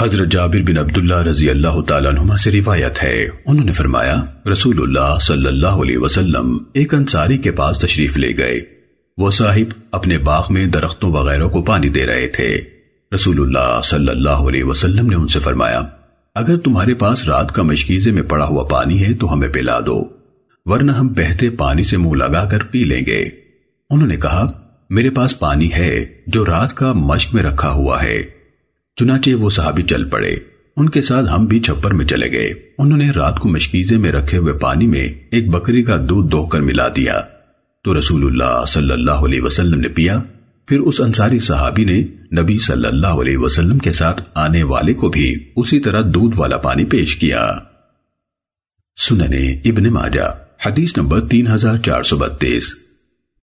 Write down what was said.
حضرت جابر بن عبداللہ رضی اللہ تعالیٰ عنہما سے روایت ہے۔ انہوں نے فرمایا رسول اللہ صلی اللہ علیہ وسلم ایک انصاری کے پاس تشریف لے گئے۔ وہ صاحب اپنے باغ میں درختوں وغیرہ کو پانی دے رہے تھے۔ رسول اللہ صلی اللہ علیہ وسلم نے ان سے فرمایا، اگر تمہارے پاس رات کا مشکیزے میں پڑا ہوا پانی ہے تو ہمیں پلا دو، ورنہ ہم بہتے پانی سے منہ لگا کر پی لیں گے۔ انہوں نے کہا، میرے پاس پانی ہے جو رات کا مشک میں رکھا ہوا ہے۔ چنانچہ وہ صحابی چل پڑے۔ ان کے ساتھ ہم بھی چھپر میں چلے گئے۔ انہوں نے رات کو مشکیزے میں رکھے ہوئے پانی میں ایک بکری کا دودھ دو کر ملا دیا۔ تو رسول اللہ صلی اللہ علیہ وسلم نے پیا۔ پھر اس انصاری صحابی نے نبی صلی اللہ علیہ وسلم کے ساتھ آنے والے کو بھی اسی طرح دودھ والا پانی پیش کیا۔ سننے ابن ماجہ، حدیث نمبر تین ہزار چار سو بتیس۔